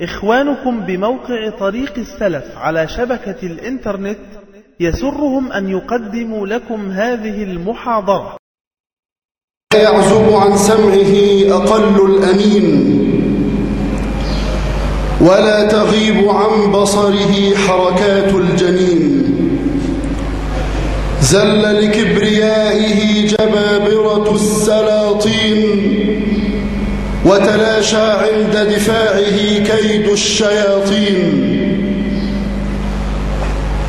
إخوانكم بموقع طريق السلف على شبكة الإنترنت يسرهم أن يقدموا لكم هذه المحاضرة. يعزب عن سمعه أقل الأمين. ولا تغيب عن بصره حركات الجنين. زل لكبريائه جبابرة السلاطين. وتلاشى عند دفاعه كيد الشياطين.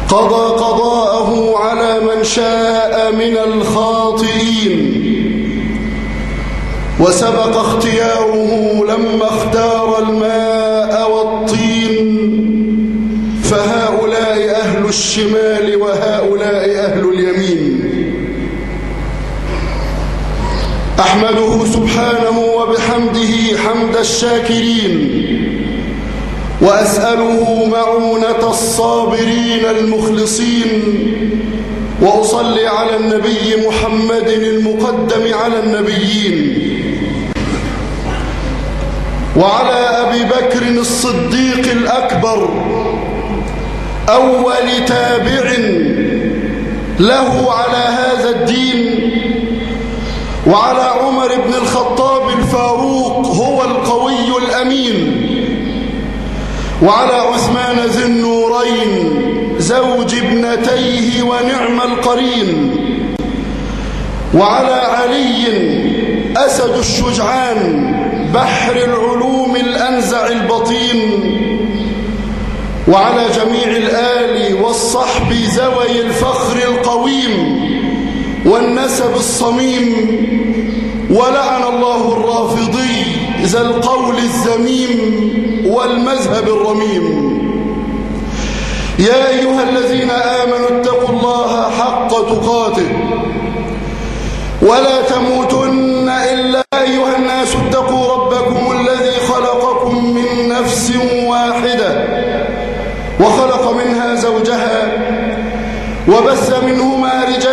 قضى قضاءه على من شاء من الخاطئين. وسبق اختياره لما اختار الماء والطين. فهؤلاء أهل الشمال وهؤلاء أهل اليمين. أحمده سبحانه وبحمده حمد الشاكرين وأسأله معونة الصابرين المخلصين وأصلي على النبي محمد المقدم على النبيين وعلى أبي بكر الصديق الأكبر أول تابع له على هذا الدين وعلى عمر بن الخطاب الفاروق هو القوي الأمين. وعلى عثمان ذي النورين زوج ابنتيه ونعم القرين. وعلى علي أسد الشجعان بحر العلوم الأنزع البطين. وعلى جميع الآل والصحب ذوي الفخر القويم. والنسب الصميم ولعن الله الرافضي ذا القول الذميم والمذهب الرميم. يا أيها الذين آمنوا اتقوا الله حق تقاته. ولا تموتن إلا أيها الناس اتقوا ربكم الذي خلقكم من نفس واحدة. وخلق منها زوجها وبث منهما رجالا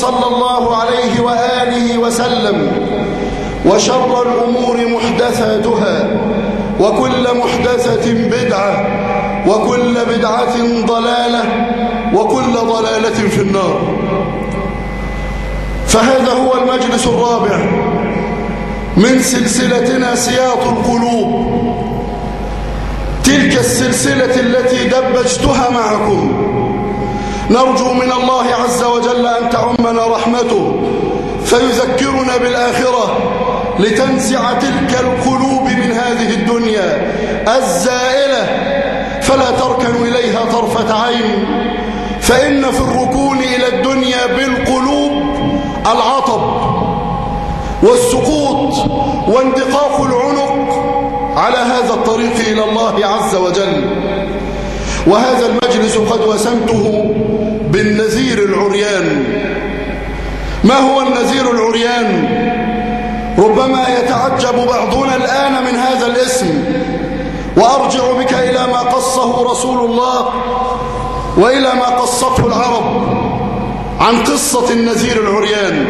صلى الله عليه وآله وسلم وشر الأمور محدثاتها وكل محدثة بدعة وكل بدعة ضلالة وكل ضلالة في النار. فهذا هو المجلس الرابع من سلسلتنا سياط القلوب. تلك السلسلة التي دبجتها معكم. نرجو من الله عز وجل أن تعمنا رحمته فيذكرنا بالآخرة لتنزع تلك القلوب من هذه الدنيا الزائلة فلا تركن إليها طرفة عين فإن في الركون إلى الدنيا بالقلوب العطب والسقوط واندقاق العنق على هذا الطريق إلى الله عز وجل. وهذا المجلس قد وسمته بالنذير العريان. ما هو النذير العريان؟ ربما يتعجب بعضنا الآن من هذا الاسم. وأرجع بك إلى ما قصه رسول الله وإلى ما قصته العرب عن قصة النذير العريان.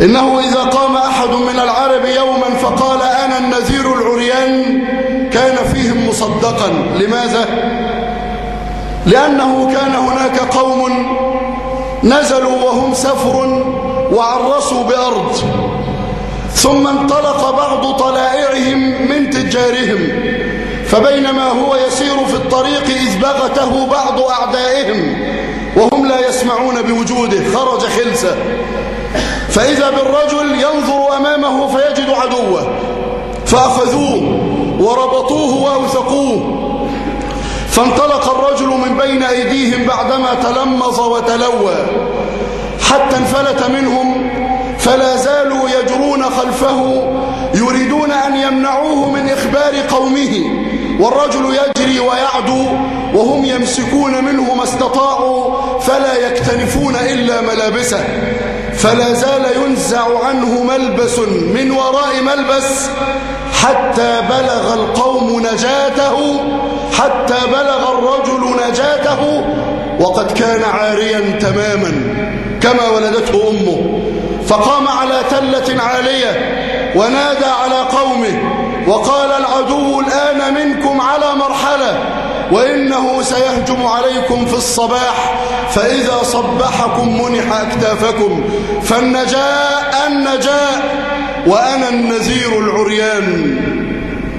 إنه إذا قام أحد من العرب يوما فقال أنا النذير العريان مصدقا. لماذا؟ لأنه كان هناك قوم نزلوا وهم سفر وعرسوا بأرض ثم انطلق بعض طلائعهم من تجارهم فبينما هو يسير في الطريق إذ بغته بعض أعدائهم وهم لا يسمعون بوجوده خرج خلسة. فإذا بالرجل ينظر أمامه فيجد عدوه فأخذوه. وربطوه وأوثقوه فانطلق الرجل من بين أيديهم بعدما تلمظ وتلوى. حتى انفلت منهم فلا زالوا يجرون خلفه يريدون أن يمنعوه من إخبار قومه. والرجل يجري ويعدو وهم يمسكون منه ما استطاعوا فلا يكتنفون إلا ملابسه. فلا زال ينزع عنه ملبس من وراء ملبس حتى بلغ القوم نجاته حتى بلغ الرجل نجاته وقد كان عاريا تماما كما ولدته أمه. فقام على تلة عالية ونادى على قومه وقال العدو الآن منكم على مرحلة وإنه سيهجم عليكم في الصباح فإذا صبحكم منح أكتافكم فالنجاء النجاء. وأنا النذير العريان.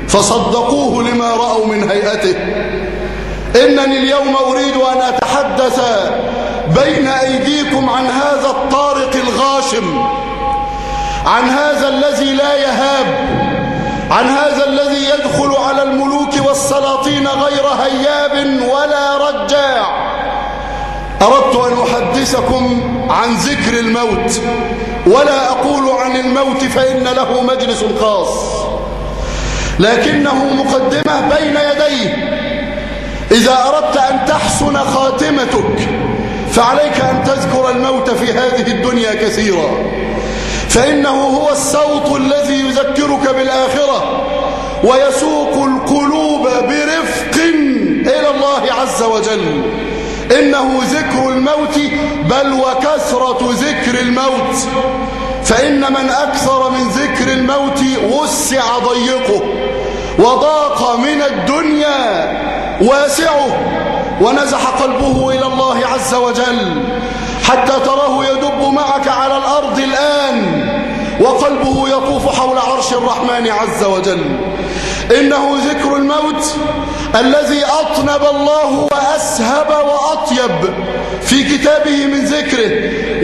فصدقوه لما رأوا من هيئته. إنني اليوم أريد أن أتحدث بين أيديكم عن هذا الطارق الغاشم عن هذا الذي لا يهاب عن هذا الذي يدخل على الملوك والسلاطين غير هياب ولا رجاع. أردت أن أحدثكم عن ذكر الموت ولا أقول عن الموت فإن له مجلس خاص لكنه مقدمة بين يديه. إذا أردت أن تحسن خاتمتك فعليك أن تذكر الموت في هذه الدنيا كثيرا. فإنه هو الصوت الذي يذكرك بالآخرة ويسوق القلوب برفق إلى الله عز وجل. إنه ذكر الموت بل وكثرة ذكر الموت. فإن من أكثر من ذكر الموت وسع ضيقه وضاق من الدنيا واسعه ونزح قلبه إلى الله عز وجل حتى تراه يدب معك على الأرض الآن وقلبه يطوف حول عرش الرحمن عز وجل. إنه ذكر الموت الذي أطنب الله وأسهب وأطيب في كتابه من ذكره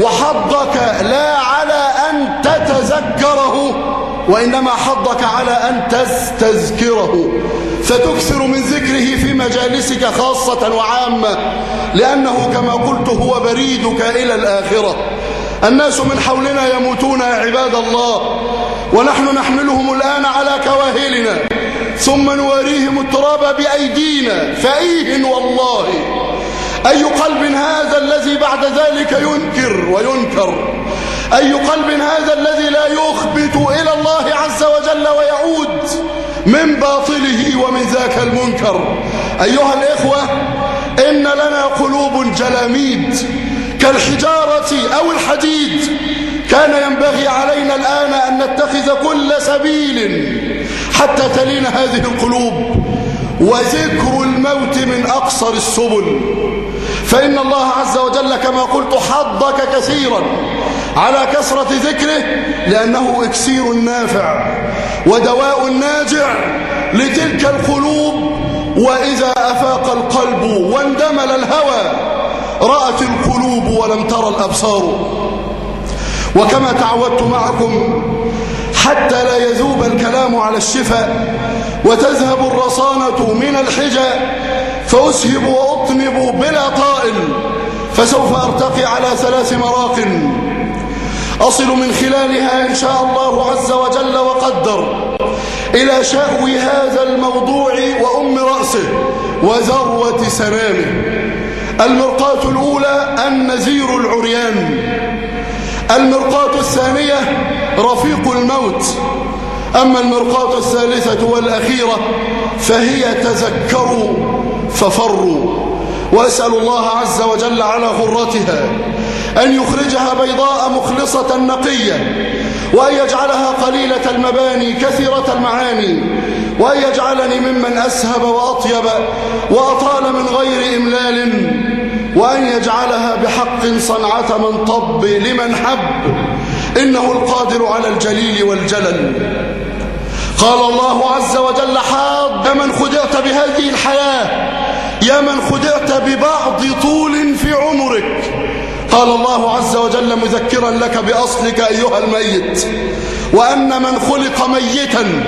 وحضك لا على أن تتذكره وإنما حضك على أن تستذكره. فتكثر من ذكره في مجالسك خاصة وعامة لأنه كما قلت هو بريدك إلى الآخرة. الناس من حولنا يموتون يا عباد الله ونحن نحملهم الآن على كواهلنا. ثم نواريهم التراب بأيدينا فأيه والله أي قلب هذا الذي بعد ذلك ينكر وينكر؟ أي قلب هذا الذي لا يخبت إلى الله عز وجل ويعود من باطله ومن ذاك المنكر؟ أيها الإخوة إن لنا قلوب جلاميد كالحجارة أو الحديد. كان ينبغي علينا الآن أن نتخذ كل سبيل حتى تلين هذه القلوب. وذكر الموت من أقصر السبل. فإن الله عز وجل كما قلت حضك كثيرا على كثرة ذكره لأنه إكسير نافع ودواء ناجع لتلك القلوب. وإذا أفاق القلب واندمل الهوى رأت القلوب ولم ترى الأبصار. وكما تعودت معكم حتى لا يذوب الكلام على الشفاء وتذهب الرصانة من الحجى فأسهب وأطنب بلا طائل فسوف أرتقي على ثلاث مراق. أصل من خلالها إن شاء الله عز وجل وقدر إلى شأو هذا الموضوع وأم رأسه وذروة سنامه. المرقاة الأولى النزير العريان. المرقاة الثانية رفيق الموت. أما المرقاة الثالثة والأخيرة فهي تذكروا ففروا. وأسأل الله عز وجل على غرتها أن يخرجها بيضاء مخلصة نقية وأن يجعلها قليلة المباني كثيرة المعاني وأن يجعلني ممن أسهب وأطيب وأطال من غير إملال وأن يجعلها بحق صنعة من طب لمن حب. إنه القادر على الجليل والجلل. قال الله عز وجل حاض من خدعت بهذه الحياة يا من خدعت ببعض طول في عمرك. قال الله عز وجل مذكرا لك بأصلك أيها الميت وأن من خلق ميتا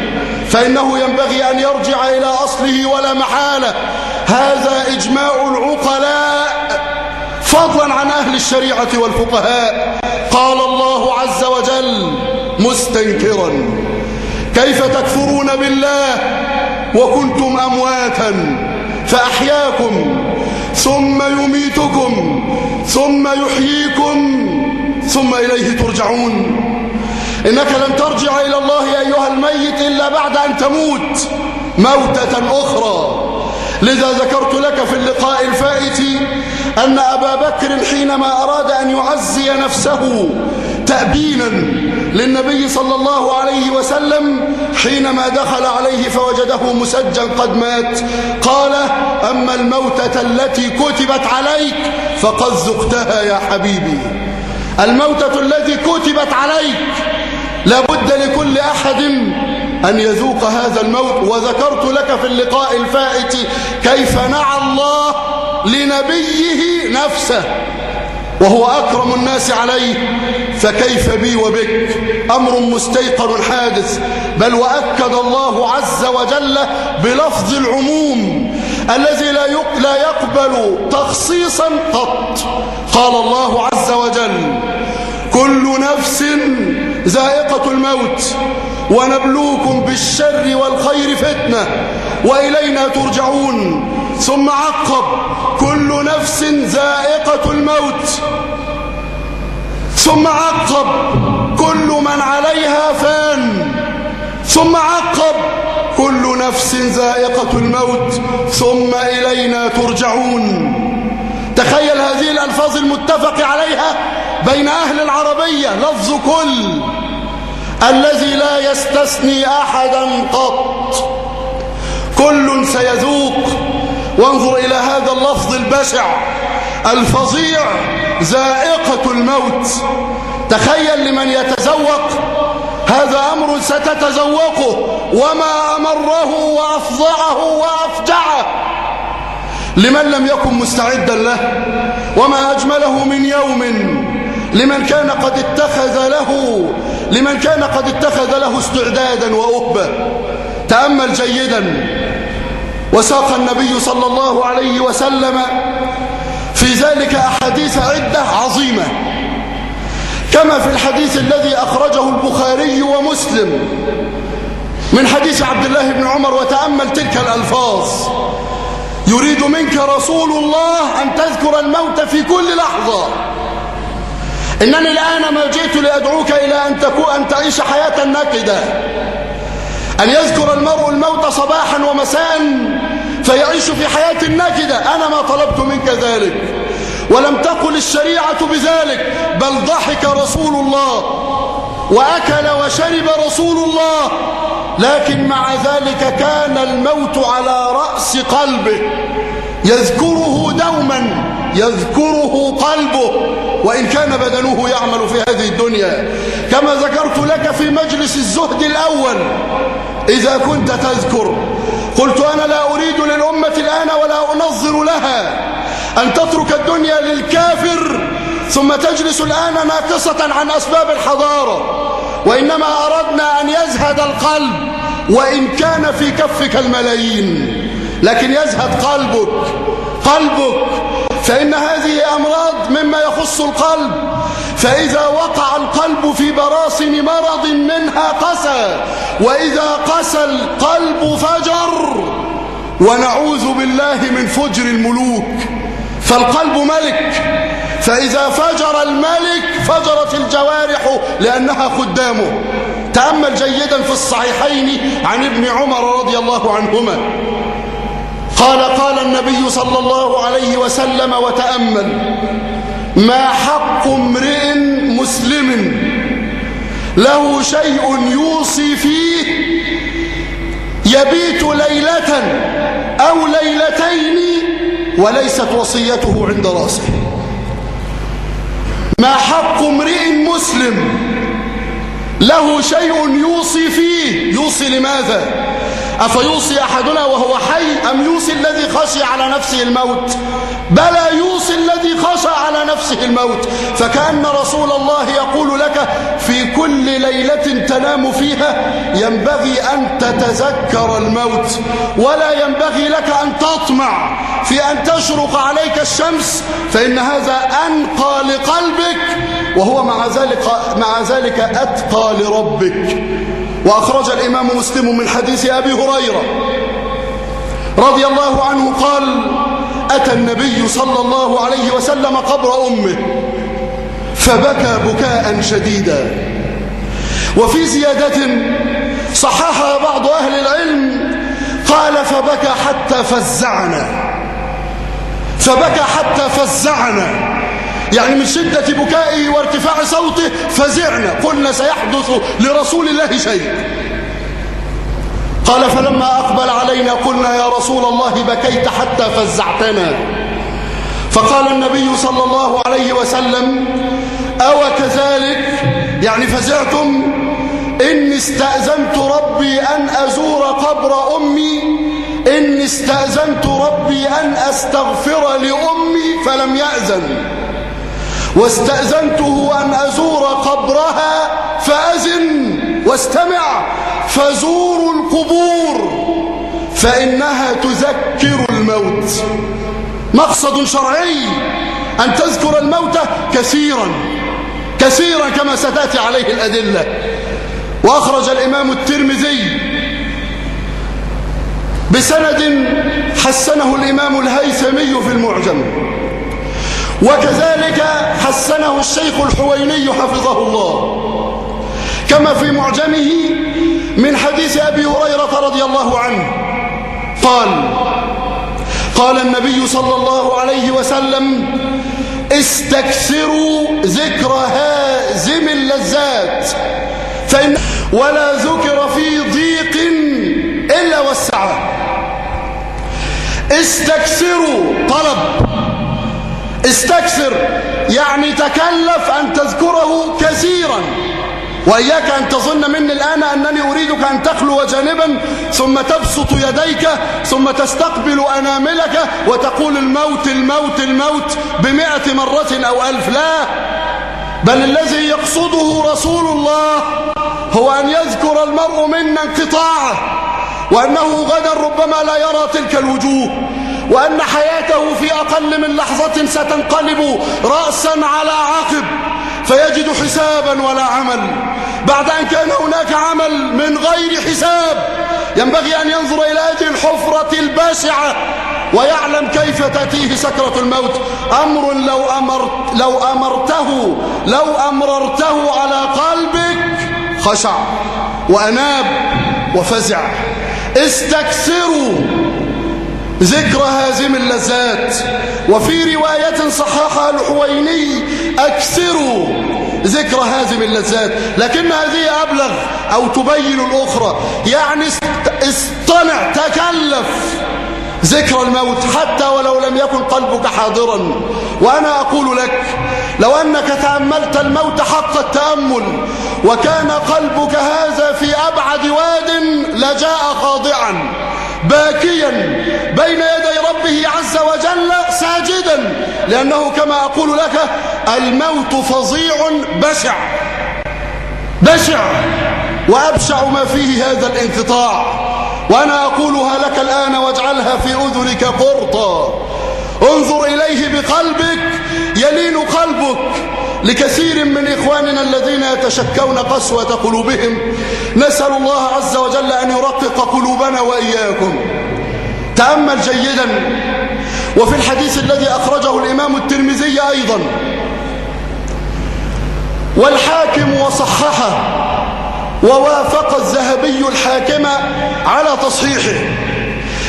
فإنه ينبغي أن يرجع إلى أصله ولا محالة. هذا إجماع فضلا عن أهل الشريعة والفقهاء. قال الله عز وجل مستنكرا. كيف تكفرون بالله وكنتم أمواتا فأحياكم ثم يميتكم ثم يحييكم ثم إليه ترجعون. إنك لن ترجع إلى الله أيها الميت إلا بعد أن تموت موتة أخرى. لذا ذكرت لك في اللقاء الفائت أن أبا بكر حينما أراد أن يعزي نفسه تأبينا للنبي صلى الله عليه وسلم حينما دخل عليه فوجده مسجا قد مات قال أما الموتة التي كتبت عليك فقد ذقتها يا حبيبي. الموتة التي كتبت عليك لابد لكل أحد أن يذوق هذا الموت وذكرت لك في اللقاء الفائت كيف نعى الله لنبيه نفسه وهو أكرم الناس عليه فكيف بي وبك؟ أمر مستيقن حادث بل وأكد الله عز وجل بلفظ العموم الذي لا لا يقبل تخصيصا قط. قال الله عز وجل كل نفس ذائقة الموت ونبلوكم بالشر والخير فتنة وإلينا ترجعون. ثم عقب. كل نفس ذائقة الموت. ثم عقب. كل من عليها فان. ثم عقب. كل نفس ذائقة الموت. ثم إلينا ترجعون. تخيل هذه الألفاظ المتفق عليها بين أهل العربية. لفظ كل. الذي لا يستثني أحدا قط. كل سيذوق. وانظر إلى هذا اللفظ البشع. الفظيع ذائقة الموت. تخيل لمن يتزوق. هذا أمر ستتزوقه. وما أمره وأفضعه وأفجعه. لمن لم يكن مستعدا له. وما أجمله من يوم. لمن كان قد اتخذ له. لمن كان قد اتخذ له استعدادا وأهبة. تأمل جيدا. وساق النبي صلى الله عليه وسلم في ذلك أحاديث عدة عظيمة. كما في الحديث الذي أخرجه البخاري ومسلم من حديث عبد الله بن عمر وتأمل تلك الألفاظ. يريد منك رسول الله أن تذكر الموت في كل لحظة. إنني الآن ما جئت لأدعوك إلى أن, تكون أن تعيش حياة نكدة أن يذكر المرء الموت صباحا ومساء فيعيش في حياة نكدة أنا ما طلبت منك ذلك. ولم تقل الشريعة بذلك. بل ضحك رسول الله. وأكل وشرب رسول الله. لكن مع ذلك كان الموت على رأس قلبه. يذكره دوما. يذكره قلبه. وإن كان بدنه يعمل في هذه الدنيا. كما ذكرت لك في مجلس الزهد الأول. إذا كنت تذكر. قلت أنا لا أريد للأمة الآن ولا أنظر لها. أن تترك الدنيا للكافر ثم تجلس الآن ناقصة عن أسباب الحضارة. وإنما أردنا أن يزهد القلب وإن كان في كفك الملايين. لكن يزهد قلبك قلبك. فإن هذه أمراض مما يخص القلب فإذا وقع القلب في براثن مرض منها قسى وإذا قسى القلب فجر ونعوذ بالله من فجر الملوك. فالقلب ملك فإذا فجر الملك فجرت الجوارح لأنها خدامه. تأمل جيدا في الصحيحين عن ابن عمر رضي الله عنهما. قال قال النبي صلى الله عليه وسلم وتأمل ما حق امرئ مسلم له شيء يوصي فيه يبيت ليلة أو ليلتين وليست وصيته عند رأسه. ما حق امرئ مسلم له شيء يوصي فيه. يوصي لماذا؟ أفيوصي أحدنا وهو حي أم يوصي الذي خشي على نفسه الموت؟ بلى يوصي الذي خشى على نفسه الموت. فكأن رسول الله يقول لك في كل ليلة تنام فيها ينبغي أن تتذكر الموت. ولا ينبغي لك أن تطمع في أن تشرق عليك الشمس فإن هذا أنقى لقلبك وهو مع ذلك, مع ذلك أتقى لربك. وأخرج الإمام مسلم من حديث أبي هريرة رضي الله عنه قال أتى النبي صلى الله عليه وسلم قبر أمه فبكى بكاء شديدا. وفي زيادة صححها بعض أهل العلم قال فبكى حتى فزعنا. فبكى حتى فزعنا. يعني من شدة بكائه وارتفاع صوته فزعنا قلنا سيحدث لرسول الله شيء. قال فلما أقبل علينا قلنا يا رسول الله بكيت حتى فزعتنا. فقال النبي صلى الله عليه وسلم أو كذلك؟ يعني فزعتم؟ إني استأذنت ربي أن أزور قبر أمي إني استأذنت ربي أن أستغفر لأمي فلم يأذن. واستأذنته أن أزور قبرها فأزن واستمع فزوروا القبور فإنها تذكر الموت. مقصد شرعي أن تذكر الموت كثيرا كثيرا كما ستأتي عليه الأدلة. وأخرج الإمام الترمذي بسند حسنه الإمام الهيثمي في المعجم. وكذلك حسنه الشيخ الحويني حفظه الله. كما في معجمه من حديث أبي هريرة رضي الله عنه قال قال النبي صلى الله عليه وسلم استكثروا ذكر هازم اللذات فإن ولا ذكر في ضيق إلا والسعة استكثروا طلب. استكثر يعني تكلف أن تذكره كثيرا وإياك أن تظن مني الآن أنني أريدك أن تخلو جانبا ثم تبسط يديك ثم تستقبل أناملك وتقول الموت الموت الموت بمئة مرة أو ألف. لا بل الذي يقصده رسول الله هو أن يذكر المرء منا انقطاعه وأنه غدا ربما لا يرى تلك الوجوه. وأن حياته في أقل من لحظة ستنقلب رأسا على عقب فيجد حسابا ولا عمل. بعد أن كان هناك عمل من غير حساب ينبغي أن ينظر إلى هذه الحفرة الباسعة ويعلم كيف تأتيه سكرة الموت. أمر لو, أمرت لو أمرته لو أمررته على قلبك خشع وأناب وفزع. استكثروا ذكر هازم اللذات وفي رواية صححها الحويني أكثروا ذكر هازم اللذات لكن هذه أبلغ أو تبين الأخرى. يعني اصطنع تكلف ذكر الموت حتى ولو لم يكن قلبك حاضرا. وأنا أقول لك لو أنك تأملت الموت حق التأمل وكان قلبك هذا في أبعد واد لجاء خاضعا. باكيا بين يدي ربه عز وجل ساجدا لأنه كما أقول لك الموت فظيع بشع. بشع. وأبشع ما فيه هذا الانقطاع. وأنا أقولها لك الآن واجعلها في أذنك قرطا. انظر إليه بقلبك يلين قلبك. لكثير من إخواننا الذين يتشكون قسوة قلوبهم نسأل الله عز وجل أن يرقق قلوبنا وإياكم. تأمل جيدا. وفي الحديث الذي أخرجه الإمام الترمذي أيضا والحاكم وصححه ووافق الذهبي الحاكم على تصحيحه.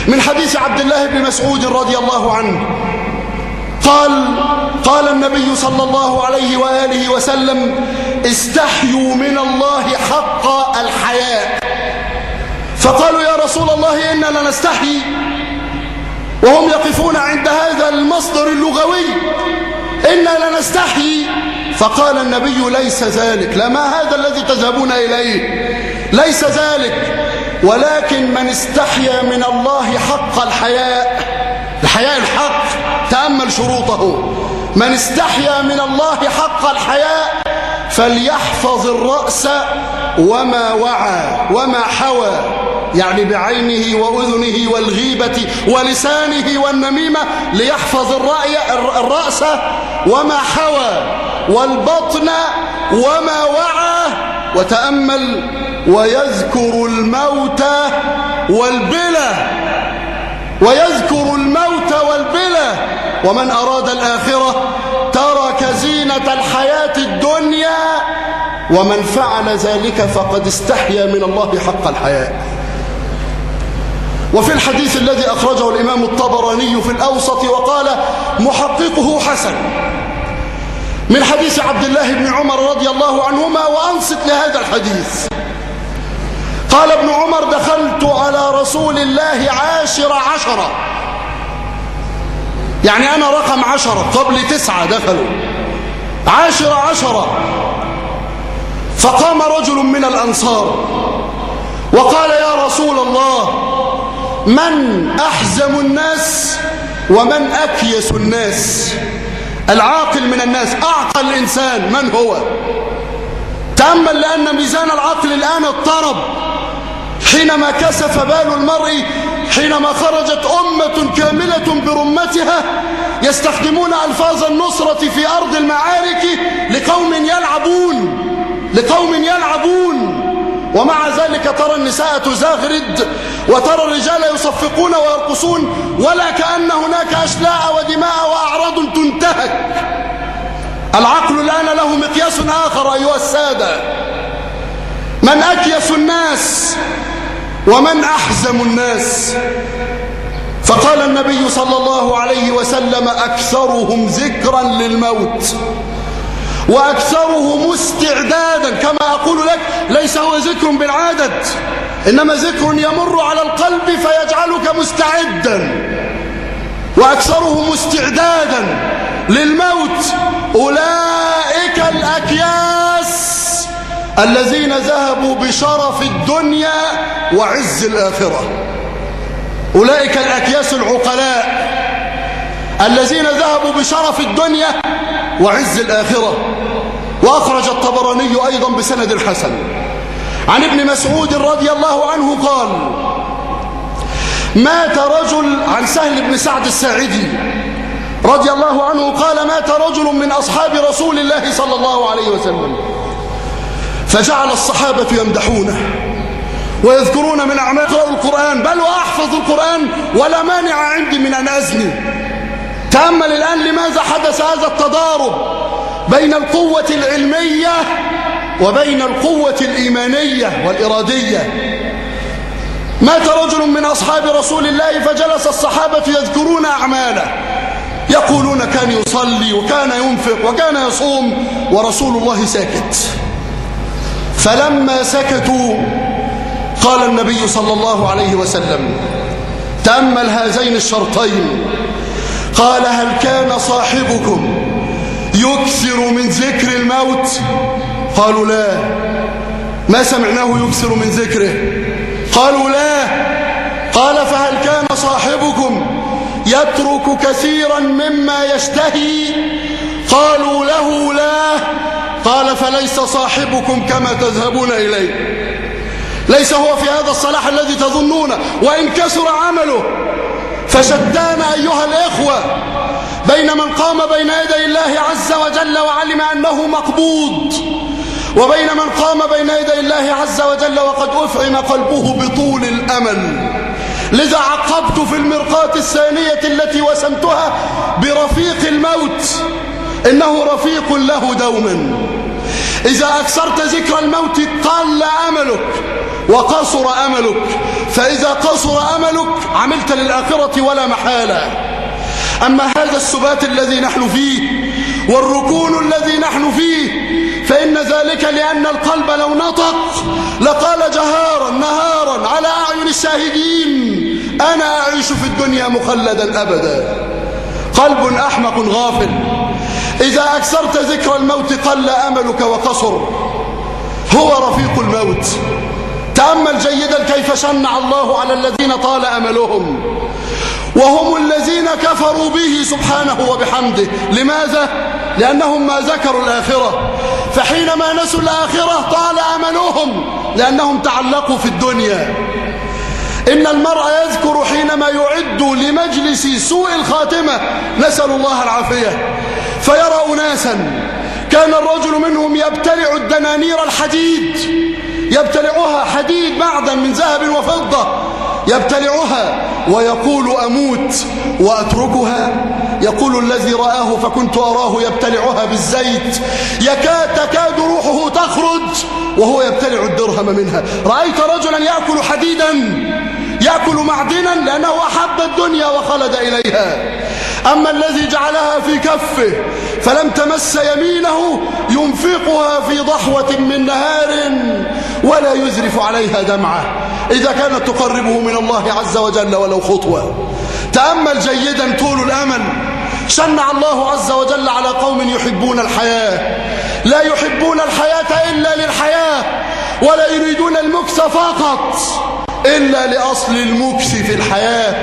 من حديث عبد الله بن مسعود رضي الله عنه قال قال النبي صلى الله عليه وآله وسلم استحيوا من الله حق الحياء. فقالوا يا رسول الله إنا لنستحي وهم يقفون عند هذا المصدر اللغوي إنا لنستحي فقال النبي ليس ذلك. لما هذا الذي تذهبون إليه؟ ليس ذلك. ولكن من استحيا من الله حق الحياء. الحياء الحق. تأمل شروطه. من استحيا من الله حق الحياء فليحفظ الرأس وما وعى وما حوى يعني بعينه وأذنه والغيبة ولسانه والنميمة ليحفظ الرأي الرأس وما حوى والبطن وما وعى وتأمل ويذكر الموت والبلى ويذكر ومن أراد الآخرة ترك زينة الحياة الدنيا ومن فعل ذلك فقد استحيا من الله حق الحياء وفي الحديث الذي أخرجه الإمام الطبراني في الأوسط وقال محققه حسن. من حديث عبد الله بن عمر رضي الله عنهما وأنصت لهذا الحديث. قال ابن عمر دخلت على رسول الله عاشر عشرة. يعني أنا رقم عشرة قبل تسعة دخلوا. عاشر عشرة. فقام رجل من الأنصار وقال يا رسول الله من أحزم الناس ومن أكيس الناس؟ العاقل من الناس أعقل الإنسان من هو؟ تأمل لأن ميزان العقل الآن اضطرب. حينما كسف بال المرء حينما خرجت أمة كاملة برمتها يستخدمون ألفاظ النصرة في أرض المعارك لقوم يلعبون لقوم يلعبون. ومع ذلك ترى النساء تزاغرد وترى الرجال يصفقون ويرقصون ولا كأن هناك أشلاء ودماء وأعراض تنتهك. العقل الآن له مقياس آخر أيها السادة. من أكيس الناس ومن أحزم الناس. فقال النبي صلى الله عليه وسلم أكثرهم ذكرا للموت وأكثرهم استعدادا كما أقول لك ليس هو ذكر بالعدد إنما ذكر يمر على القلب فيجعلك مستعدا. وأكثرهم استعدادا للموت أولئك الأكياس الذين ذهبوا بشرف الدنيا وعز الآخرة. أولئك الأكياس العقلاء الذين ذهبوا بشرف الدنيا وعز الآخرة. وأخرج الطبراني أيضا بسند الحسن عن ابن مسعود رضي الله عنه قال مات رجل عن سهل بن سعد الساعدي رضي الله عنه قال مات رجل من أصحاب رسول الله صلى الله عليه وسلم فجعل الصحابة يمدحونه. ويذكرون من أعمال القرآن. بل وأحفظ القرآن ولا مانع عندي من أن أزني. تأمل الآن لماذا حدث هذا التضارب بين القوة العلمية وبين القوة الإيمانية والإرادية؟ مات رجل من أصحاب رسول الله فجلس الصحابة يذكرون أعماله. يقولون كان يصلي وكان ينفق وكان يصوم ورسول الله ساكت. فلما سكتوا قال النبي صلى الله عليه وسلم تأمل هذين الشرطين. قال هل كان صاحبكم يكثر من ذكر الموت؟ قالوا لا. ما سمعناه يكثر من ذكره؟ قالوا لا. قال فهل كان صاحبكم يترك كثيرا مما يشتهي؟ قالوا له لا. قال فليس صاحبكم كما تذهبون إليه. ليس هو في هذا الصلاح الذي تظنونه وإن كسر عمله فشتان أيها الإخوة بين من قام بين يدي الله عز وجل وعلم أنه مقبوض وبين من قام بين يدي الله عز وجل وقد أفعم قلبه بطول الأمل. لذا عقبت في المرقاة الثانية التي وسمتها برفيق الموت. إنه رفيق له دوما إذا أكثرت ذكر الموت قل أملك. وقصر أملك. فإذا قصر أملك عملت للآخرة ولا محالة. أما هذا السبات الذي نحن فيه والركون الذي نحن فيه فإن ذلك لأن القلب لو نطق لقال جهارا نهارا على أعين الشاهدين أنا أعيش في الدنيا مخلدا أبدا. قلب أحمق غافل. إذا أكثرت ذكر الموت قل أملك وقصر. هو رفيق الموت. تأمل جيدا كيف شنع الله على الذين طال أملهم وهم الذين كفروا به سبحانه وبحمده. لماذا؟ لأنهم ما ذكروا الآخرة. فحينما نسوا الآخرة طال أملهم لأنهم تعلقوا في الدنيا. إن المرء يذكر حينما يعد لمجلس سوء الخاتمة. نسأل الله العافية. فيرى أناسا كان الرجل منهم يبتلع الدنانير الحديد. يبتلعها حديد معدن من ذهب وفضة. يبتلعها ويقول أموت وأتركها. يقول الذي رآه فكنت أراه يبتلعها بالزيت. يكاد تكاد روحه تخرج وهو يبتلع الدرهم منها. رأيت رجلا يأكل حديدا يأكل معدنا لأنه أحب الدنيا وخلد إليها. أما الذي جعلها في كفه فلم تمس يمينه ينفقها في ضحوة من نهار ولا يزرف عليها دمعة. إذا كانت تقربه من الله عز وجل ولو خطوة. تأمل جيدا طول الأمل. شنع الله عز وجل على قوم يحبون الحياة. لا يحبون الحياة إلا للحياة. ولا يريدون المكث فقط إلا لأصل المكث في الحياة.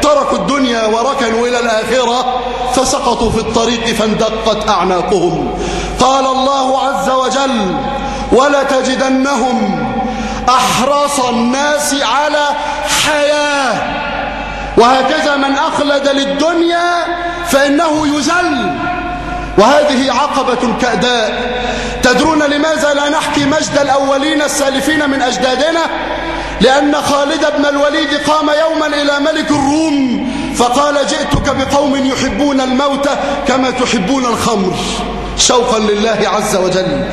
تركوا الدنيا وركنوا إلى الآخرة فسقطوا في الطريق فاندقت أعناقهم. قال الله عز وجل ولتجدنهم أحرص الناس على حياة. وهكذا من أخلد للدنيا فإنه يزل. وهذه عقبة كأداء تدرون لماذا لا نحكي مجد الأولين السالفين من أجدادنا؟ لأن خالد بن الوليد قام يوما إلى ملك الروم فقال جئتك بقوم يحبون الموت كما تحبون الخمر. شوقا لله عز وجل.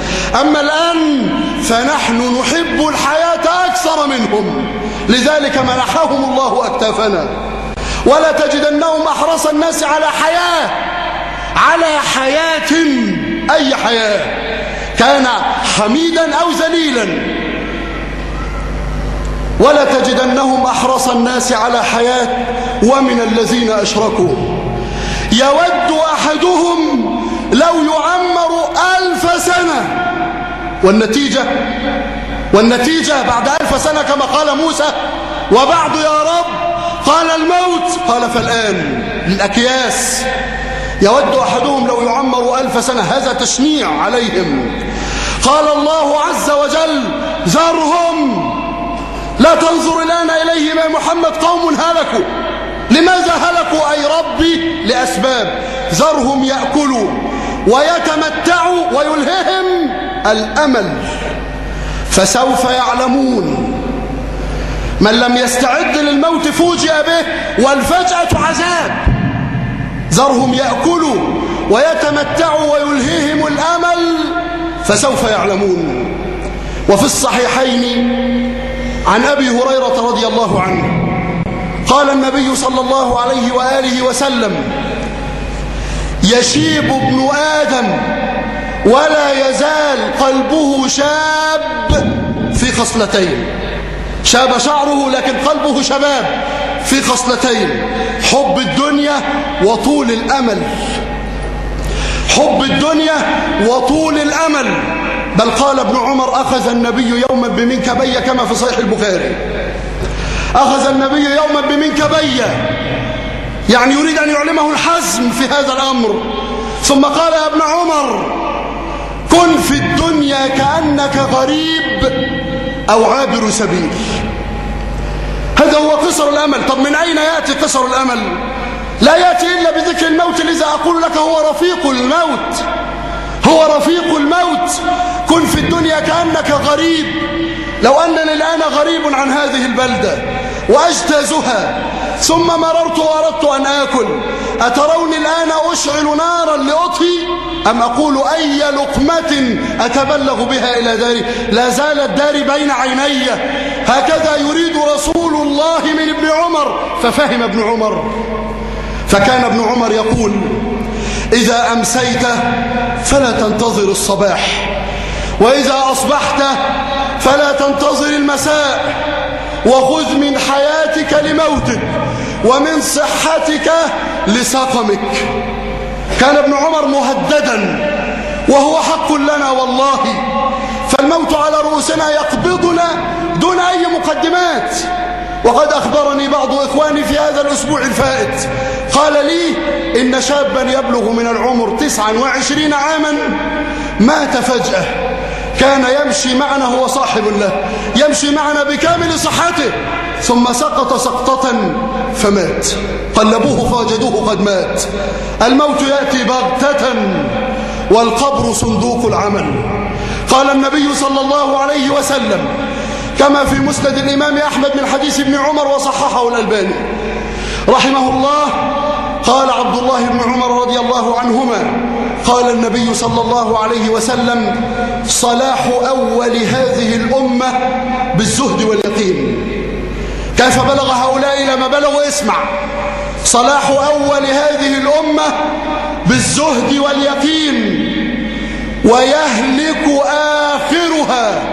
أما الآن فنحن نحب الحياة أكثر منهم. لذلك منحهم الله أكتافنا. ولا تجدنهم أحرص الناس على حياة على حياة أي حياة؟ كان حميدا أو ذليلا. ولا تجدنهم أحرص الناس على حياة ومن الذين أشركوا. يود أحدهم لو يعمر ألف سنة. والنتيجة؟ والنتيجة بعد ألف سنة كما قال موسى. وبعد يا رب قال الموت. قال فالآن للأكياس. يود أحدهم لو يعمر ألف سنة. هذا تشنيع عليهم. قال الله عز وجل ذرهم. لا تنظر الآن إليهم يا محمد قوم هلكوا. لماذا هلكوا؟ أي ربي لأسباب. ذرهم يأكلوا. ويتمتعوا ويلههم الأمل. فسوف يعلمون من لم يستعد للموت فوجئ به والفجأة عذاب. ذرهم يأكلوا ويتمتعوا ويلهيهم الأمل. فسوف يعلمون. وفي الصحيحين عن أبي هريرة رضي الله عنه قال النبي صلى الله عليه وآله وسلم يشيب ابن آدم ولا يزال قلبه شاب في خصلتين. شاب شعره لكن قلبه شباب في خصلتين. حب الدنيا وطول الأمل. حب الدنيا وطول الأمل. بل قال ابن عمر أخذ النبي يوما بمنكبية كما في صحيح البخاري. أخذ النبي يوما بمنكبية يعني يريد أن يعلمه الحزم في هذا الأمر. ثم قال يا ابن عمر كن في الدنيا كأنك غريب أو عابر سبيل. هذا هو قصر الأمل. طب من أين يأتي قصر الأمل؟ لا يأتي إلا بذكر الموت لذا أقول لك هو رفيق الموت. هو رفيق الموت. كن في الدنيا كأنك غريب. لو أنني الآن غريب عن هذه البلدة وأجتازها ثم مررت وأردت أن آكل. أتروني الآن أشعل نارا لأطهي أم أقول أي لقمة أتبلغ بها إلى داري؟ لا زالت داري بين عيني. هكذا يريد رسول الله من ابن عمر. ففهم ابن عمر. فكان ابن عمر يقول إذا أمسيت فلا تنتظر الصباح وإذا أصبحت فلا تنتظر المساء وخذ من حياتك لموتك. ومن صحتك لسقمك. كان ابن عمر مهددا وهو حق لنا والله. فالموت على رؤوسنا يقبضنا دون أي مقدمات. وقد أخبرني بعض إخواني في هذا الأسبوع الفائت. قال لي إن شابا يبلغ من العمر 29 عاما مات فجأة. كان يمشي معنا هو صاحب له يمشي معنا بكامل صحته. ثم سقط سقطة فمات. قلبوه فوجدوه قد مات. الموت يأتي بغتة والقبر صندوق العمل. قال النبي صلى الله عليه وسلم كما في مسند الإمام أحمد من حديث ابن عمر وصححه الألباني. رحمه الله قال عبد الله بن عمر رضي الله عنهما قال النبي صلى الله عليه وسلم صلاح أول هذه الأمة بالزهد واليقين. كيف بلغ هؤلاء إلى ما بلغوا؟ اسمع. صلاح أول هذه الأمة بالزهد واليقين ويهلك آخرها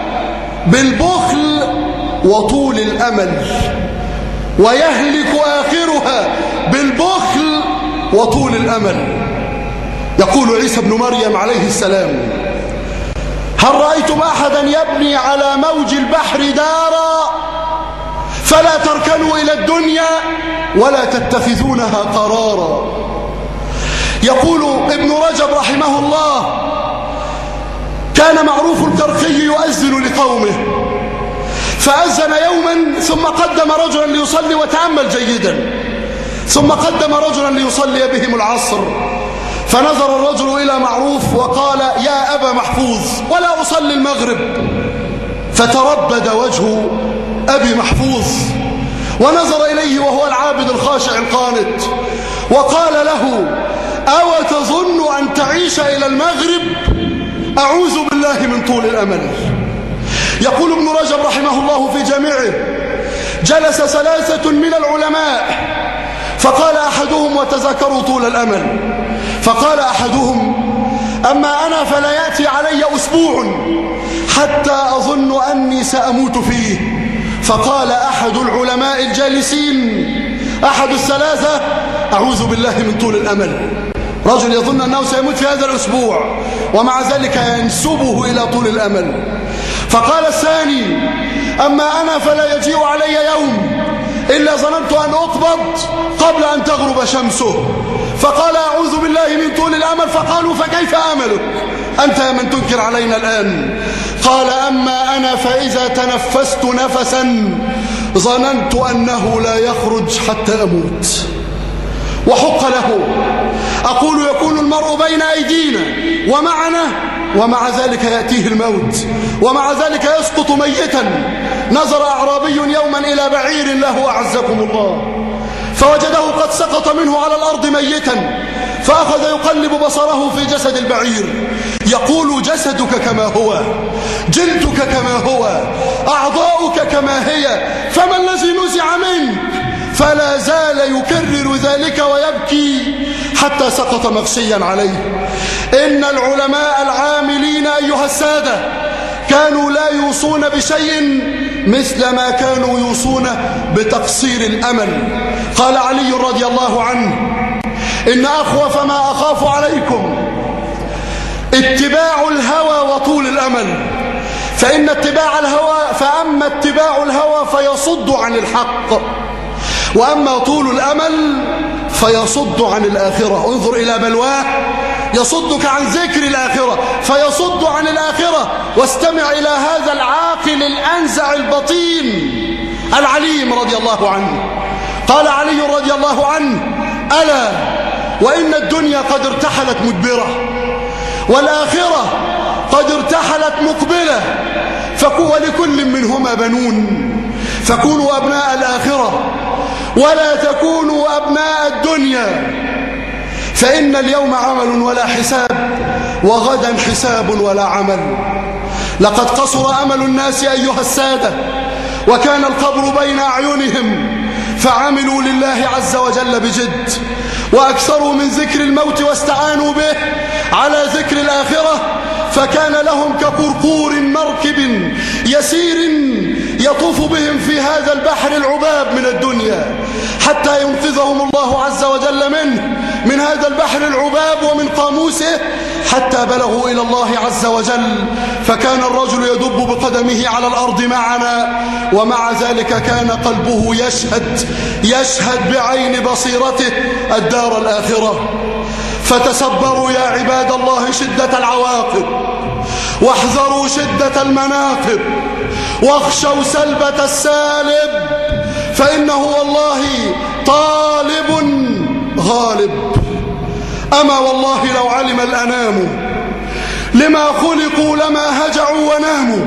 بالبخل وطول الأمل. ويهلك آخرها بالبخل وطول الأمل. يقول عيسى بن مريم عليه السلام هل رأيتم أحدا يبني على موج البحر دارا؟ فلا تركنوا إلى الدنيا ولا تتخذونها قرارا. يقول ابن رجب رحمه الله كان معروف الكرخي يؤذن لقومه فأذن يوما ثم قدم رجلا ليصلي وتأمل جيدا ثم قدم رجلا ليصلي بهم العصر. فنظر الرجل إلى معروف وقال يا أبا محفوظ ولا أصلي المغرب. فتربد وجه أبي محفوظ ونظر إليه وهو العابد الخاشع القانت وقال له أو تظن أن تعيش إلى المغرب؟ أعوذ بالله من طول الأمل. يقول ابن رجب رحمه الله في جامعه جلس ثلاثة من العلماء فقال أحدهم وتذكروا طول الأمل. فقال أحدهم أما أنا فلا يأتي علي أسبوع حتى أظن أني سأموت فيه. فقال أحد العلماء الجالسين أحد الثلاثة أعوذ بالله من طول الأمل. رجل يظن أنه سيموت في هذا الأسبوع ومع ذلك ينسبه إلى طول الأمل. فقال الثاني أما أنا فلا يجيء علي يوم إلا ظننت أن أقبض قبل أن تغرب شمسه. فقال أعوذ بالله من طول الأمل. فقالوا فكيف أملك؟ أنت من تنكر علينا الآن. قال أما أنا فإذا تنفست نفسا ظننت أنه لا يخرج حتى أموت. وحق له. أقول يكون المرء بين أيدينا ومعنا ومع ذلك يأتيه الموت. ومع ذلك يسقط ميتا. نظر أعرابي يوما إلى بعير له أعزكم الله. فوجده قد سقط منه على الأرض ميتا فأخذ يقلب بصره في جسد البعير. يقول جسدك كما هو جلدك كما هو أعضاؤك كما هي فما الذي نزع منك؟ فلا زال يكرر ذلك ويبكي حتى سقط مغشيا عليه. إن العلماء العاملين أيها السادة كانوا لا يوصون بشيء مثل ما كانوا يوصون بتقصير الأمل. قال علي رضي الله عنه إن أخوف ما أخاف عليكم اتباع الهوى وطول الأمل. فإن اتباع الهوى فأما اتباع الهوى فيصد عن الحق. وأما طول الأمل فيصد عن الآخرة. انظر إلى بلواه يصدك عن ذكر الآخرة فيصد عن الآخرة. واستمع إلى هذا العاقل الأنزع البطين العليم رضي الله عنه. قال علي رضي الله عنه ألا وإن الدنيا قد ارتحلت مدبرة والآخرة قد ارتحلت مقبلة. فكو لكل منهما بنون. فكونوا أبناء الآخرة ولا تكونوا أبناء الدنيا. فإن اليوم عمل ولا حساب وغدا حساب ولا عمل. لقد قصر أمل الناس أيها السادة وكان القبر بين أعينهم فعملوا لله عز وجل بجد. وأكثروا من ذكر الموت واستعانوا به على ذكر الآخرة فكان لهم كقرقور مركب يسير يطوف بهم في هذا البحر العباب من الدنيا حتى ينقذهم الله عز وجل منه من هذا البحر العباب ومن قاموسه حتى بلغوا إلى الله عز وجل. فكان الرجل يدب بقدمه على الأرض معنا ومع ذلك كان قلبه يشهد يشهد بعين بصيرته الدار الآخرة. فتسبروا يا عباد الله شدة العواقب واحذروا شدة المناقب. واخشوا سلبة السالب فإنه والله طالب غالب. أما والله لو علم الأنام لما خلقوا لما هجعوا وناموا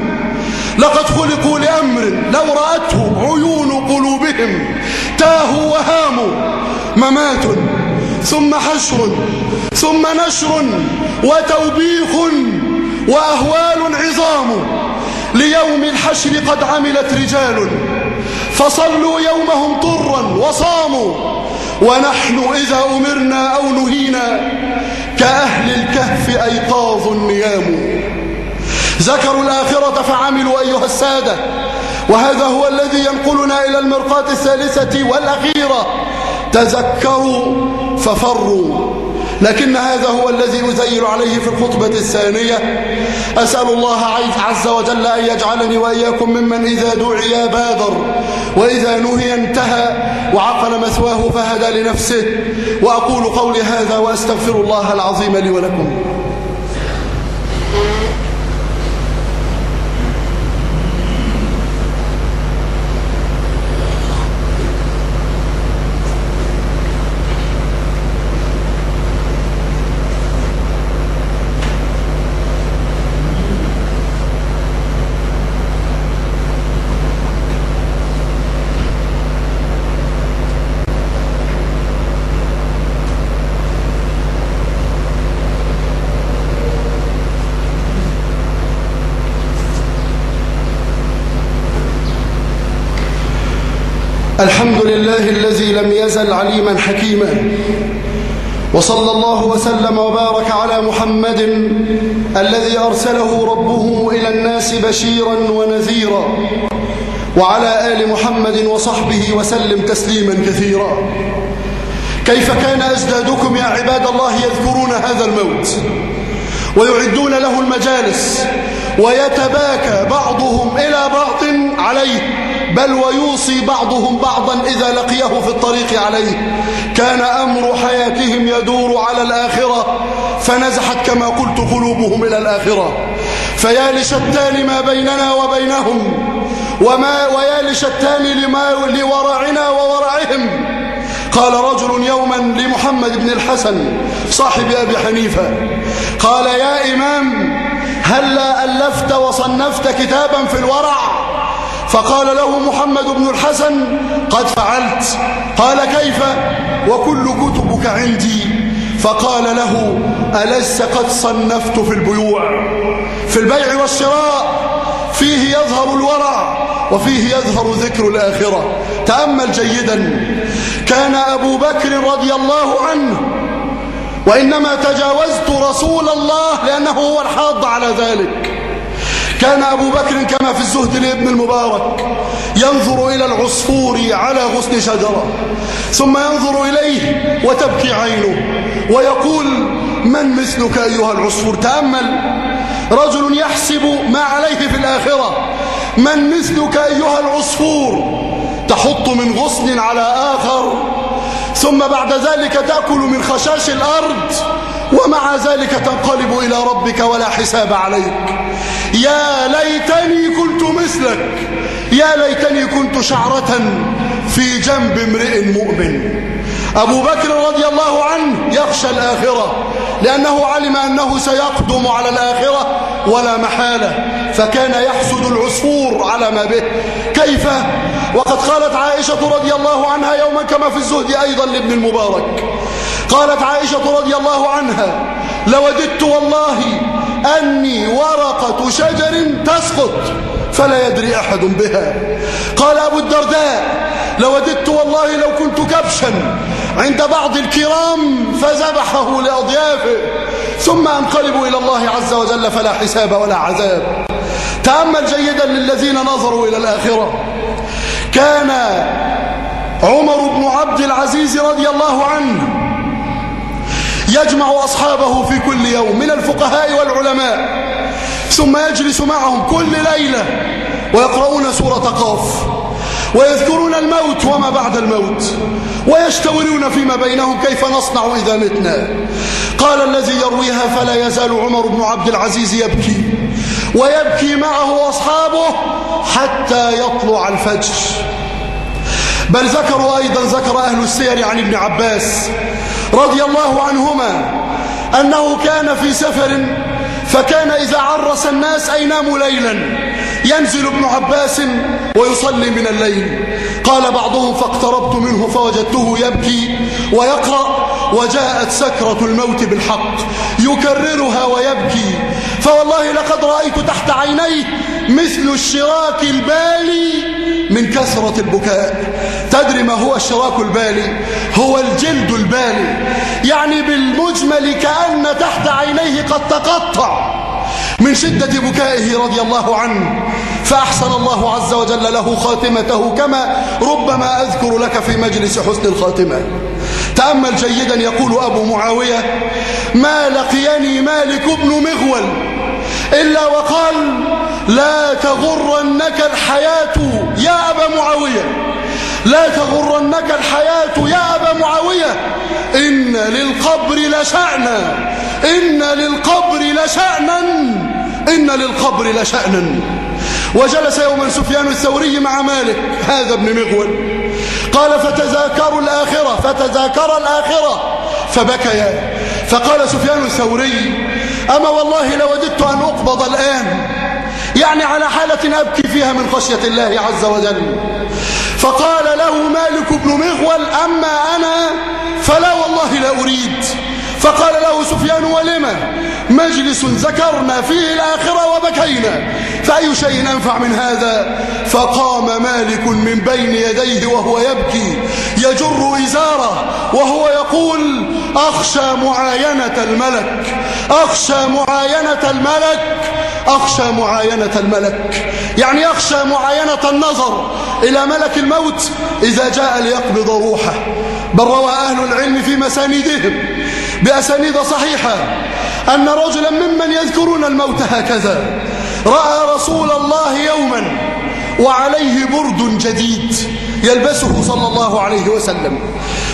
لقد خلقوا لأمر لو رأته عيون قلوبهم تاهوا وهاموا ممات ثم حشر ثم نشر وتوبيخ وأهوال عظام. ليوم الحشر قد عملت رجال. فصلوا يومهم طرا وصاموا. ونحن إذا أمرنا أو نهينا كأهل الكهف أيقاظ نيام ذكروا الآخرة فعملوا أيها السادة. وهذا هو الذي ينقلنا إلى المرقاة الثالثة والأخيرة. تذكروا ففروا. لكن هذا هو الذي أزيل عليه في الخطبة الثانية. أسأل الله عز وجل أن يجعلني وإياكم ممن إذا دعي بادر وإذا نهي انتهى وعقل مثواه فهدى لنفسه. وأقول قولي هذا وأستغفر الله العظيم لي ولكم. الحمد لله الذي لم يزل عليما حكيما. وصلى الله وسلم وبارك على محمد الذي أرسله ربه إلى الناس بشيرا ونذيرا. وعلى آل محمد وصحبه وسلم تسليما كثيرا. كيف كان أجدادكم يا عباد الله يذكرون هذا الموت؟ ويعدون له المجالس. ويتباكى بعضهم إلى بعض عليه. بل ويوصي بعضهم بعضا إذا لقيه في الطريق عليه. كان أمر حياتهم يدور على الآخرة فنزحت كما قلت قلوبهم إلى الآخرة. فيا لشتان ما بيننا وبينهم وما ويا لشتان لما لورعنا وورعهم. قال رجل يوما لمحمد بن الحسن صاحب أبي حنيفة قال يا إمام هلا ألفت وصنفت كتابا في الورع؟ فقال له محمد بن الحسن قد فعلت قال كيف؟ وكل كتبك عندي. فقال له أليس قد صنفت في البيوع في البيع والشراء فيه يظهر الورع وفيه يظهر ذكر الآخرة. تأمل جيدا كان أبو بكر رضي الله عنه وإنما تجاوزت رسول الله لأنه هو الحاض على ذلك. كان أبو بكر كما في الزهد لابن المبارك ينظر إلى العصفور على غصن شجرة ثم ينظر إليه وتبكي عينه ويقول من مثلك أيها العصفور؟ تأمل رجل يحسب ما عليه في الآخرة. من مثلك أيها العصفور؟ تحط من غصن على آخر ثم بعد ذلك تأكل من خشاش الأرض ومع ذلك تنقلب إلى ربك ولا حساب عليك. يا ليتني كنت مثلك. يا ليتني كنت شعرة في جنب امرئ مؤمن. أبو بكر رضي الله عنه يخشى الآخرة لأنه علم أنه سيقدم على الآخرة ولا محالة. فكان يحسد العصفور على ما به. كيف؟ وقد قالت عائشة رضي الله عنها يوما كما في الزهد أيضا لابن المبارك. قالت عائشة رضي الله عنها لوددت والله أني ورقة شجر تسقط فلا يدري أحد بها. قال أبو الدرداء لوددت والله لو كنت كبشا عند بعض الكرام فذبحه لأضيافه. ثم أنقلبوا إلى الله عز وجل فلا حساب ولا عذاب. تأمل جيدا للذين نظروا إلى الآخرة. كان عمر بن عبد العزيز رضي الله عنه يجمع أصحابه في كل يوم من الفقهاء والعلماء ثم يجلس معهم كل ليلة ويقرؤون سورة قاف ويذكرون الموت وما بعد الموت ويشتورون فيما بينهم كيف نصنع إذا متنا. قال الذي يرويها فلا يزال عمر بن عبد العزيز يبكي ويبكي معه أصحابه حتى يطلع الفجر. بل ذكروا أيضا ذكر أهل السير عن ابن عباس رضي الله عنهما أنه كان في سفر فكان إذا عرس الناس أي ناموا ليلا ينزل ابن عباس ويصلي من الليل. قال بعضهم فاقتربت منه فوجدته يبكي ويقرأ وجاءت سكرة الموت بالحق يكررها ويبكي. فوالله لقد رأيت تحت عينيه مثل الشراك البالي من كثرة البكاء. تدري ما هو الشراك البالي؟ هو الجلد البالي. يعني بالمجمل كأن تحت عينيه قد تقطع من شدة بكائه رضي الله عنه. فأحسن الله عز وجل له خاتمته كما ربما أذكر لك في مجلس حسن الخاتمة. تأمل جيدا يقول أبو معاوية ما لقيني مالك بن مغول إلا وقال لا تغرنك الحياة يا أبا معاوية. لا تغرنك الحياة يا أبا معاوية. إن للقبر لشأنا. إن للقبر لشأنا. إن للقبر لشأنا. وجلس يوما سفيان الثوري مع مالك هذا ابن مغول. قال فتذاكروا الآخرة فتذاكر الآخرة. فبكيا فقال سفيان الثوري أما والله لوددت أن أقبض الآن. يعني على حالة أبكي فيها من خشية الله عز وجل. فقال له مالك بن مغول أما أنا فلا والله لا أريد. فقال له سفيان ولما مجلس ذكرنا فيه الآخرة وبكينا. فأي شيء أنفع من هذا؟ فقام مالك من بين يديه وهو يبكي يجر إزاره وهو يقول أخشى معاينة الملك. أخشى معاينة الملك. أخشى معاينة الملك. يعني أخشى معاينة النظر إلى ملك الموت إذا جاء ليقبض روحه. بل روى أهل العلم في مساندهم بأسانيد صحيحة أن رجلا ممن يذكرون الموت هكذا رأى رسول الله يوما وعليه برد جديد. يلبسه صلى الله عليه وسلم.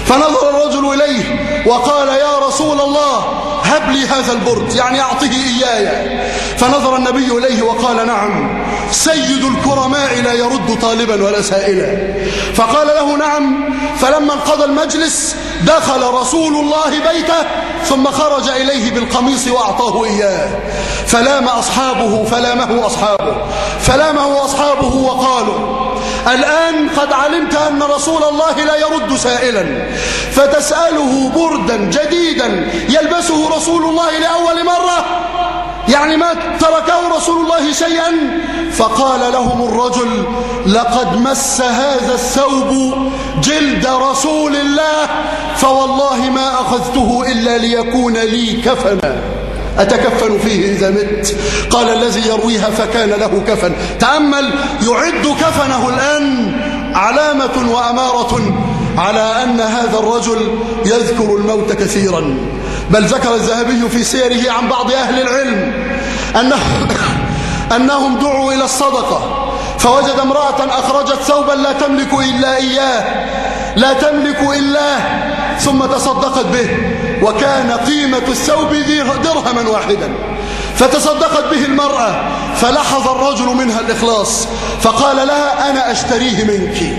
فنظر الرجل إليه وقال يا رسول الله هب لي هذا البرد يعني أعطه إياي. فنظر النبي إليه وقال نعم سيد الكرماء لا يرد طالبا ولا سائلا. فقال له نعم. فلما انقضى المجلس دخل رسول الله بيته ثم خرج إليه بالقميص وأعطاه إياه. فلام أصحابه فلامه أصحابه فلامه أصحابه وقالوا الآن قد علمت أن رسول الله لا يرد سائلا. فتسأله بردا جديدا يلبسه رسول الله لأول مرة؟ يعني ما تركه رسول الله شيئا؟ فقال لهم الرجل لقد مس هذا الثوب جلد رسول الله فوالله ما أخذته إلا ليكون لي كفنا. أتكفن فيه إذا مت؟ قال الذي يرويها فكان له كفن. تأمل يعد كفنه الآن علامة وأمارة على أن هذا الرجل يذكر الموت كثيرا. بل ذكر الذهبي في سيره عن بعض أهل العلم أنهم, أنهم دعوا إلى الصدقة فوجد امرأة أخرجت ثوبا لا تملك إلا إياه لا تملك إلا ثم تصدقت به. وكان قيمة الثوب درهما واحدا. فتصدقت به المرأة فلحظ الرجل منها الإخلاص فقال لها أنا أشتريه منك.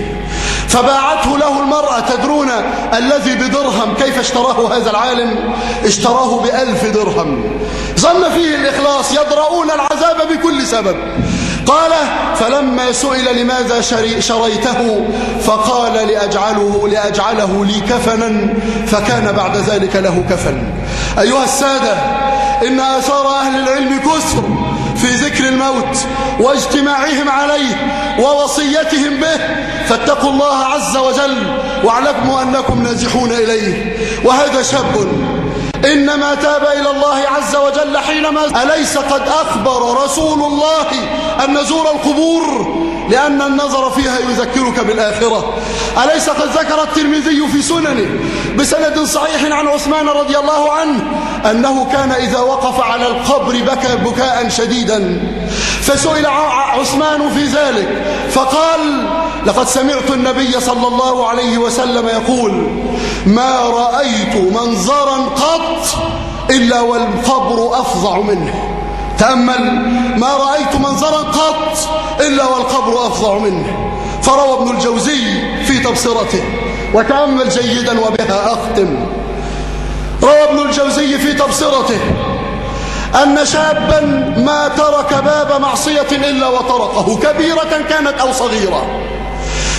فباعته له المرأة تدرون الذي بدرهم؟ كيف اشتراه هذا العالم؟ اشتراه بألف درهم. ظن فيه الإخلاص يدرؤون العذاب بكل سبب. قال فلما سئل لماذا شريته فقال لأجعله, لأجعله لي كفنا فكان بعد ذلك له كفن. أيها السادة إن آثار أهل العلم كثر في ذكر الموت واجتماعهم عليه ووصيتهم به فاتقوا الله عز وجل واعلموا أنكم نازحون إليه. وهذا شاب إن حينما تاب إلى الله عز وجل حينما أليس قد أخبر رسول الله أن نزور القبور؟ لأن النظر فيها يذكرك بالآخرة. أليس قد ذكر الترمذي في سننه بسند صحيح عن عثمان رضي الله عنه أنه كان إذا وقف على القبر بكى بكاء شديدا. فسئل عثمان في ذلك فقال لقد سمعت النبي صلى الله عليه وسلم يقول ما رأيت منظرا قط إلا والقبر أفظع منه. تأمل ما رأيت منظرا قط إلا والقبر أفظع منه. فروى ابن الجوزي في تبصرته وتأمل جيدا وبها أختم. روى ابن الجوزي في تبصرته أن شابا ما ترك باب معصية إلا وطرقه كبيرة كانت أو صغيرة.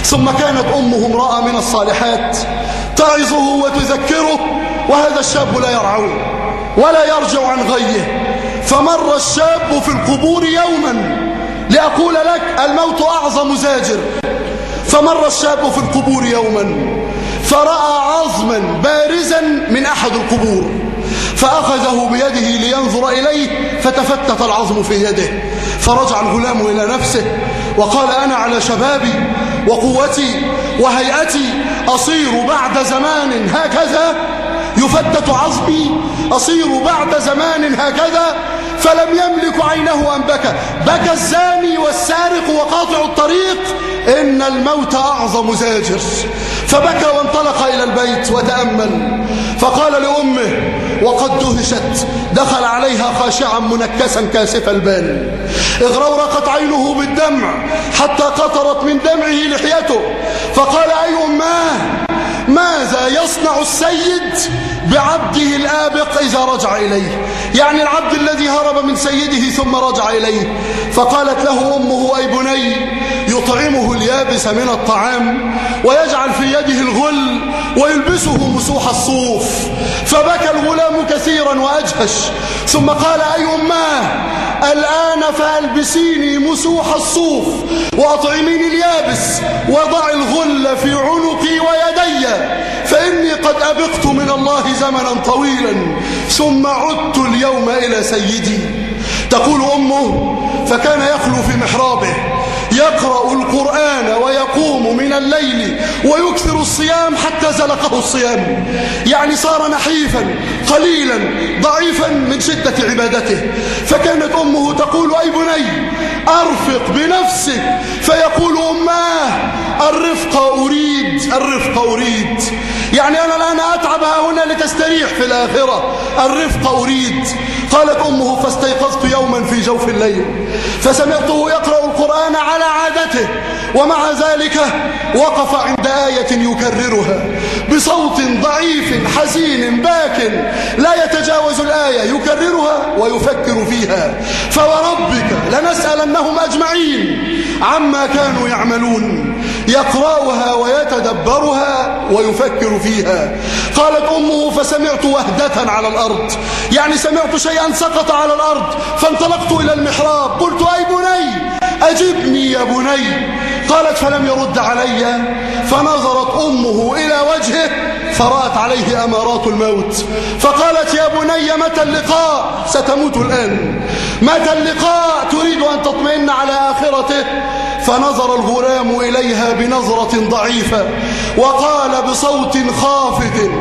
ثم كانت أمه امرأة من الصالحات تعظه وتذكره وهذا الشاب لا يرعوه ولا يرجع عن غيه. فمر الشاب في القبور يوما لأقول لك الموت أعظم زاجر. فمر الشاب في القبور يوما فرأى عظما بارزا من أحد القبور. فأخذه بيده لينظر إليه فتفتت العظم في يده. فرجع الغلام إلى نفسه وقال أنا على شبابي وقوتي وهيئتي أصير بعد زمان هكذا يفتت عظمي أصير بعد زمان هكذا فلم يملك عينه أن بكى. بكى الزاني والسارق وقاطع الطريق إن الموت أعظم زاجر. فبكى وانطلق إلى البيت وتأمل فقال لأمه وقد دهشت. دخل عليها خاشعا منكسا كاسف البال. اغرورقت عينه بالدمع حتى قطرت من دمعه لحيته. فقال أي أماه ماذا يصنع السيد بعبده الآبق إذا رجع إليه؟ يعني العبد الذي هرب من سيده ثم رجع إليه. فقالت له أمه أي بني يطعمه اليابس من الطعام ويجعل في يده الغل ويلبسه مسوح الصوف. فبكى الغلام كثيرا وأجهش. ثم قال أي أماه الآن فألبسيني مسوح الصوف وأطعميني اليابس وضع الغل في عنقي ويدي فإني قد أبقت من الله زمنا طويلا ثم عدت اليوم إلى سيدي. تقول أمه فكان يخلو في محرابه. يقرأ القرآن ويقوم من الليل ويكثر الصيام حتى زلقه الصيام. يعني صار نحيفا قليلا ضعيفا من شدة عبادته. فكانت أمه تقول أي بني أرفق بنفسك. فيقول أماه الرفق أريد الرفق أريد. يعني أنا الآن أتعب هنا لتستريح في الآخرة. الرفق أريد. قالت أمه فاستيقظت يوما في جوف الليل. فسمعته يقرأ القرآن على عادته. ومع ذلك وقف عند آية يكررها. بصوت ضعيف حزين باك. لا يتجاوز الآية. يكررها ويفكر فيها. فوربك لنسألنهم أجمعين عما كانوا يعملون. يقرأها ويتدبرها ويفكر فيها. قالت أمه فسمعت وهدة على الأرض. يعني سمعت شيئا سقط على الأرض فانطلقت إلى المحراب. قلت أي بني؟ أجبني يا بني. قالت فلم يرد علي فنظرت أمه إلى وجهه فرأت عليه أمارات الموت. فقالت يا بني متى اللقاء؟ ستموت الآن. متى اللقاء؟ تريد أن تطمئن على آخرته. فنظر الغلام إليها بنظرة ضعيفة وقال بصوت خافت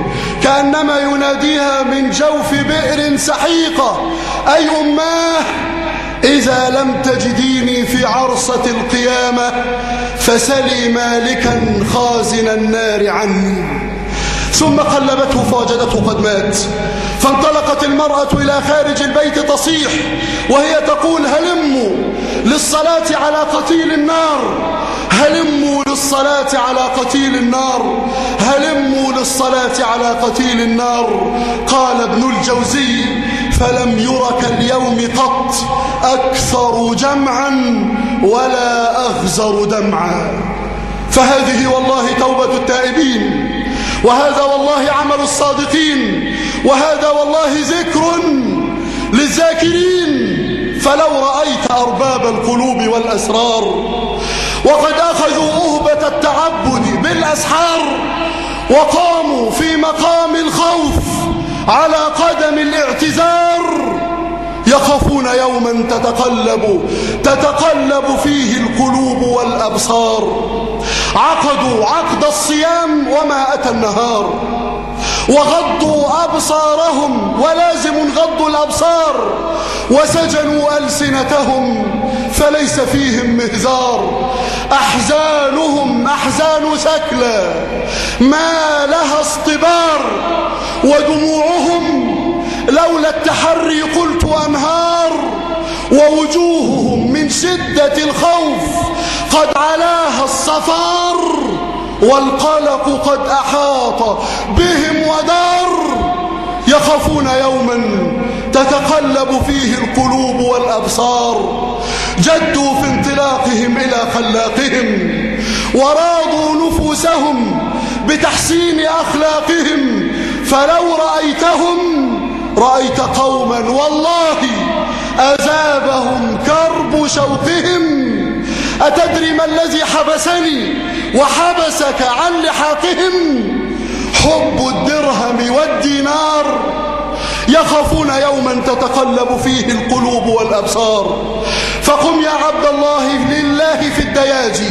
كأنما يناديها من جوف بئر سحيقة أي أماه إذا لم تجديني في عرصة القيامة فسلي مالكا خازن النار عني. ثم قلبته فوجدته قد مات. فانطلقت المرأة إلى خارج البيت تصيح وهي تقول هلموا للصلاة على قتيل النار. هلموا للصلاة على قتيل النار. هلموا للصلاة على قتيل النار. قال ابن الجوزي فلم يرك اليوم قط أكثر جمعا ولا أغزر دمعا. فهذه والله توبة التائبين وهذا والله عمل الصادقين وهذا والله ذكر للذاكرين. فلو رأيت أرباب القلوب والأسرار وقد أخذوا أهبة التعبد بالأسحار وقاموا في مقام الخوف على قدم الاعتذار يخافون يوما تتقلب تتقلب فيه القلوب والأبصار. عقدوا عقد الصيام وما أتى النهار. وغضوا أبصارهم ولازم غض الأبصار. وسجنوا ألسنتهم. فليس فيهم مهزار. أحزانهم أحزان سكلى ما لها اصطبار. ودموعهم لولا التحري قلت أنهار ووجوههم من شدة الخوف قد علاها الصفار. والقلق قد أحاط بهم ودار. يخافون يوما تتقلب فيه القلوب والأبصار. جدوا في انطلاقهم إلى خلاقهم وراضوا نفوسهم بتحسين أخلاقهم فلو رأيتهم رأيت قوما والله أذابهم كرب شوقهم أتدري ما الذي حبسني وحبسك عن لحاقهم حب الدرهم والدينار يخافون يوما تتقلب فيه القلوب والأبصار. فقم يا عبد الله لله في الدياجي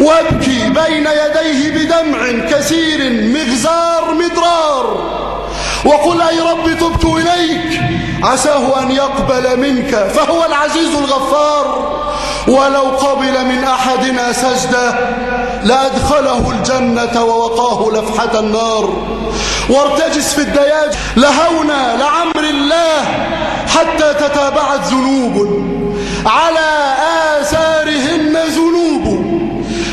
وابكي بين يديه بدمع كثير مغزار مدرار. وقل أي رب تبت إليك عساه أن يقبل منك فهو العزيز الغفار. ولو قبل من أحدنا سجدة لأدخله الجنة ووقاه لفحة النار. وارتجس في الدياج لهونا لعمر الله حتى تتابعت ذنوب. على آثارهن ذنوب.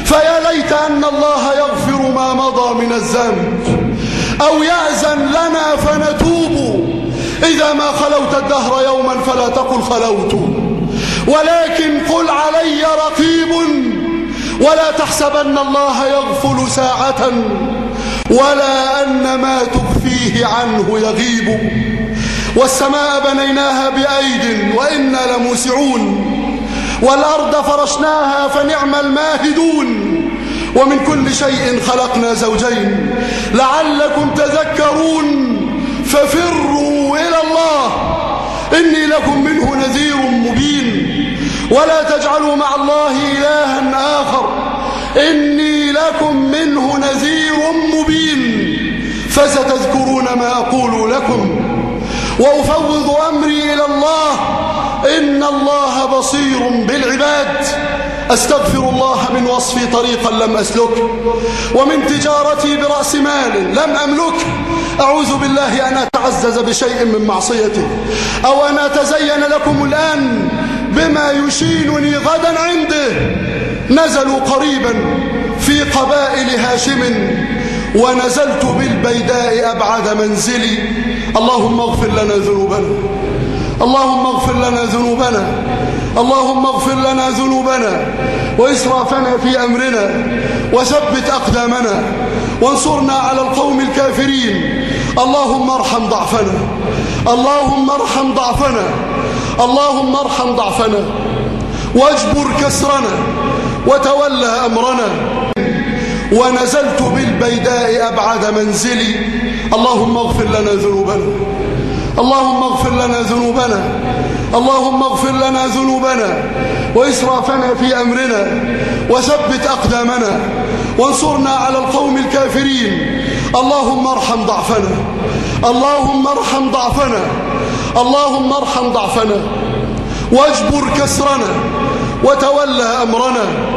فيا ليت أن الله يغفر ما مضى من الذنب. أو يأذن لنا فنتوب. إذا ما خلوت الدهر يوما فلا تقل خلوت. ولكن قل علي رقيب. ولا تحسبن الله يغفل ساعة ولا أن ما تخفيه عنه يغيب. والسماء بنيناها بأيد وإنا لموسعون. والأرض فرشناها فنعم الماهدون. ومن كل شيء خلقنا زوجين. لعلكم تذكرون. ففروا إلى الله. إني لكم منه نذير مبين. ولا تجعلوا مع الله إلها آخر. إني لكم منه نذير مبين. فستذكرون ما أقول لكم. وأفوض أمري إلى الله. إن الله بصير بالعباد. أستغفر الله من وصفي طريقا لم أسلك. ومن تجارتي برأس مال لم أملك. أعوذ بالله أن أتعزز بشيء من معصيته أو أن أتزين لكم الآن. بما يشينني غدا عنده. نزلوا قريبا في قبائل هاشم ونزلت بالبيداء أبعد منزلي. اللهم اغفر لنا ذنوبنا. اللهم اغفر لنا ذنوبنا. اللهم اغفر لنا ذنوبنا. وإسرافنا في أمرنا. وثبت أقدامنا. وانصرنا على القوم الكافرين. اللهم ارحم ضعفنا. اللهم ارحم ضعفنا. اللهم ارحم ضعفنا. واجبر كسرنا. وتولى أمرنا. ونزلت بالبيداء أبعد منزلي. اللهم اغفر لنا ذنوبنا. اللهم اغفر لنا ذنوبنا. اللهم اغفر لنا ذنوبنا. وإسرافنا في أمرنا. وثبت أقدامنا. وانصرنا على القوم الكافرين. اللهم ارحم ضعفنا. اللهم ارحم ضعفنا. اللهم ارحم ضعفنا. واجبر كسرنا. وتولى أمرنا.